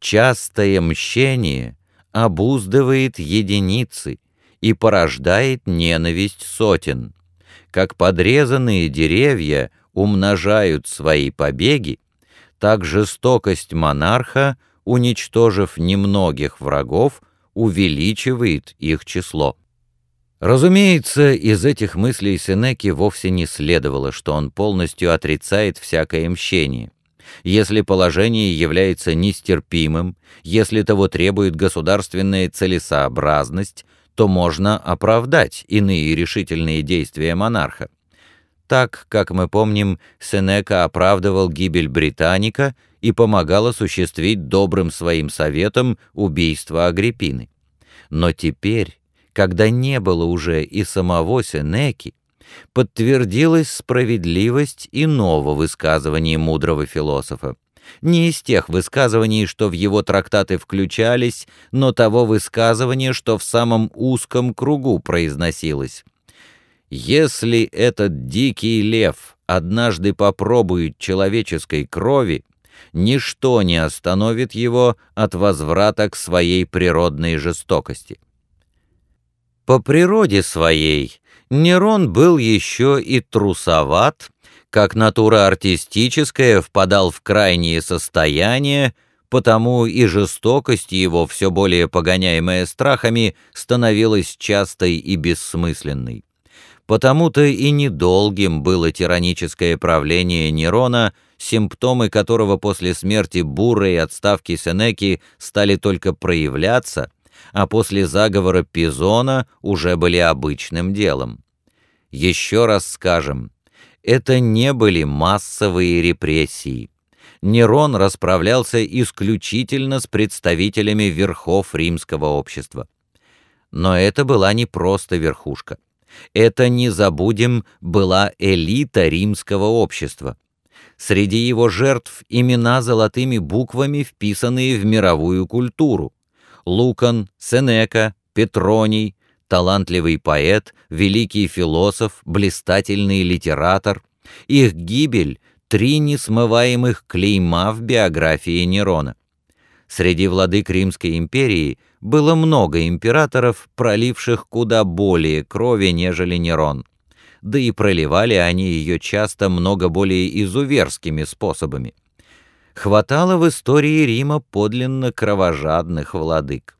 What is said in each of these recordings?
Частое мщение обуздывает единицы и порождает ненависть сотен. Как подрезанные деревья умножают свои побеги, так жестокость монарха, уничтожив немногих врагов, увеличивает их число. Разумеется, из этих мыслей Сенеки вовсе не следовало, что он полностью отрицает всякое мщение. Если положение является нестерпимым, если того требует государственная целесообразность, то можно оправдать иные решительные действия монарха. Так, как мы помним, Сенека оправдывал гибель Британика и помогал осуществить добрым своим советом убийство Агриппины. Но теперь, когда не было уже и самого Сенеки, подтвердилась справедливость иного высказывания мудрого философа. Не из тех высказываний, что в его трактаты включались, но того высказывания, что в самом узком кругу произносилось. «Если этот дикий лев однажды попробует человеческой крови, ничто не остановит его от возврата к своей природной жестокости». По природе своей Нерон был еще и трусоват, как натура артистическая впадал в крайние состояния, потому и жестокость его, все более погоняемая страхами, становилась частой и бессмысленной. Потому-то и недолгим было тираническое правление Нерона, симптомы которого после смерти Буры и отставки Сенеки стали только проявляться — а после заговора Пизона уже были обычным делом. Еще раз скажем, это не были массовые репрессии. Нерон расправлялся исключительно с представителями верхов римского общества. Но это была не просто верхушка. Это, не забудем, была элита римского общества. Среди его жертв имена золотыми буквами, вписанные в мировую культуру. Лукан, Сенека, Петроний, талантливый поэт, великий философ, блистательный литератор. Их гибель — три несмываемых клейма в биографии Нерона. Среди владык Римской империи было много императоров, проливших куда более крови, нежели Нерон. Да и проливали они ее часто много более изуверскими способами хватало в истории Рима подлинно кровожадных владык.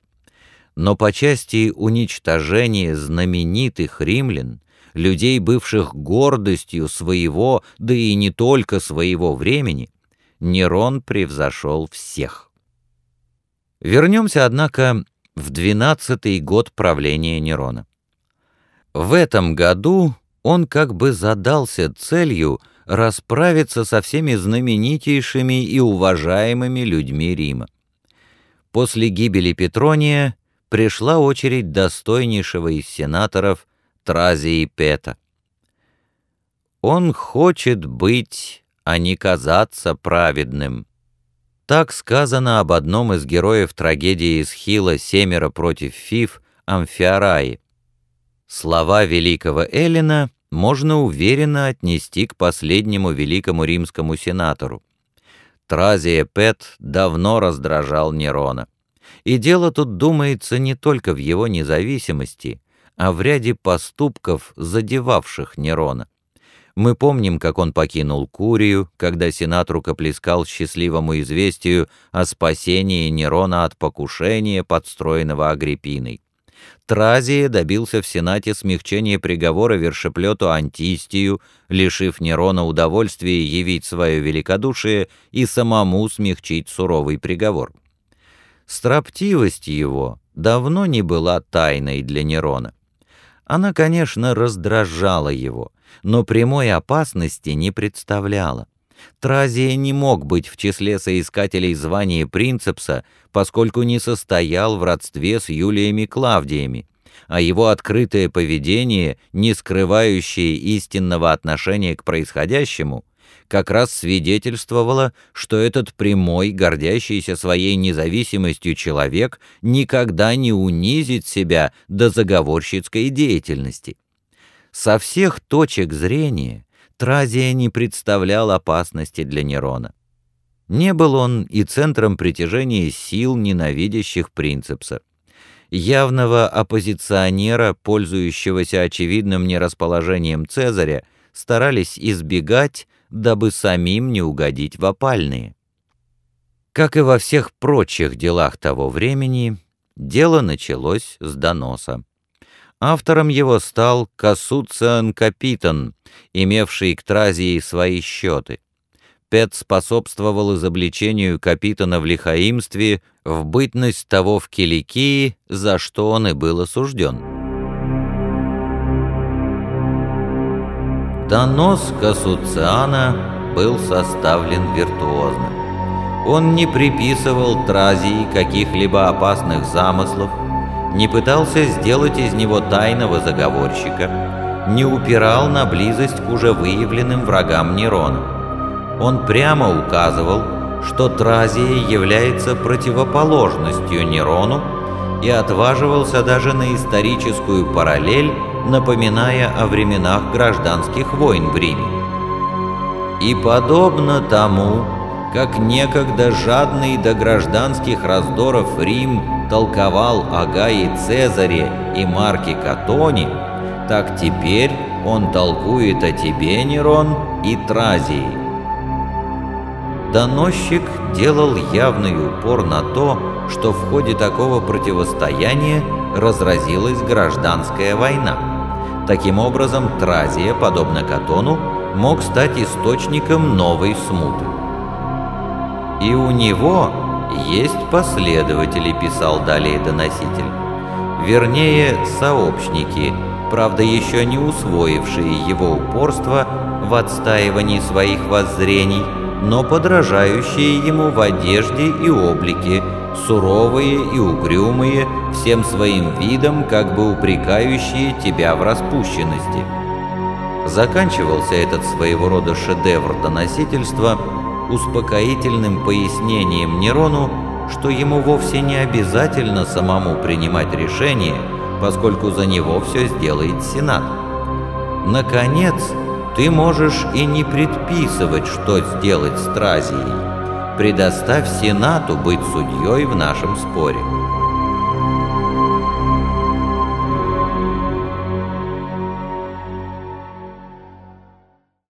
Но по части уничтожения знаменитых римлян, людей, бывших гордостью своего, да и не только своего времени, Нерон превзошел всех. Вернемся, однако, в двенадцатый год правления Нерона. В этом году он как бы задался целью расправиться со всеми знаменитейшими и уважаемыми людьми Рима. После гибели Петрония пришла очередь достойнейшего из сенаторов Тразии Пета. «Он хочет быть, а не казаться праведным». Так сказано об одном из героев трагедии Исхила «Семеро против Фиф» Амфиараи. Слова великого Эллина можно уверенно отнести к последнему великому римскому сенатору. Тразия Пет давно раздражал Нерона. И дело тут, думается, не только в его независимости, а в ряде поступков, задевавших Нерона. Мы помним, как он покинул Курию, когда Сенат рукоплескал счастливому известию о спасении Нерона от покушения, подстроенного Агриппиной. Тразия добился в Сенате смягчения приговора вершеплету Антистию, лишив Нерона удовольствия явить свое великодушие и самому смягчить суровый приговор. Строптивость его давно не была тайной для Нерона. Она, конечно, раздражала его, но прямой опасности не представляла. Тразия не мог быть в числе соискателей звания принцепса, поскольку не состоял в родстве с Юлиями Клавдиями, а его открытое поведение, не скрывающее истинного отношения к происходящему, как раз свидетельствовало, что этот прямой, гордящийся своей независимостью человек никогда не унизит себя до заговорщицкой деятельности. Со всех точек зрения Тразия не представлял опасности для Нерона. Не был он и центром притяжения сил, ненавидящих принципса. Явного оппозиционера, пользующегося очевидным нерасположением Цезаря, старались избегать, дабы самим не угодить в опальные. Как и во всех прочих делах того времени, дело началось с доноса. Автором его стал Кассуциан Капитан, имевший к Тразии свои счеты. Пет способствовал изобличению Капитана в лихаимстве, в бытность того в Киликии, за что он и был осужден. Донос Кассуциана был составлен виртуозно. Он не приписывал Тразии каких-либо опасных замыслов, не пытался сделать из него тайного заговорщика, не упирал на близость к уже выявленным врагам Нерона. Он прямо указывал, что Тразия является противоположностью Нерону и отваживался даже на историческую параллель, напоминая о временах гражданских войн в Риме. И подобно тому, как некогда жадный до гражданских раздоров Рим толковал о Гае Цезаре и Марке Катоне, так теперь он толкует о тебе, Нерон, и Тразии. Доносчик делал явный упор на то, что в ходе такого противостояния разразилась гражданская война. Таким образом, Тразия, подобно Катону, мог стать источником новой смуты. И у него есть последователи, писал далее доноситель. Вернее, сообщники, правда еще не усвоившие его упорство в отстаивании своих воззрений, но подражающие ему в одежде и облике, суровые и угрюмые, всем своим видом как бы упрекающие тебя в распущенности. Заканчивался этот своего рода шедевр доносительства успокоительным пояснением Нерону, что ему вовсе не обязательно самому принимать решение, поскольку за него все сделает Сенат. Наконец, ты можешь и не предписывать, что сделать с Тразией. Предоставь Сенату быть судьей в нашем споре.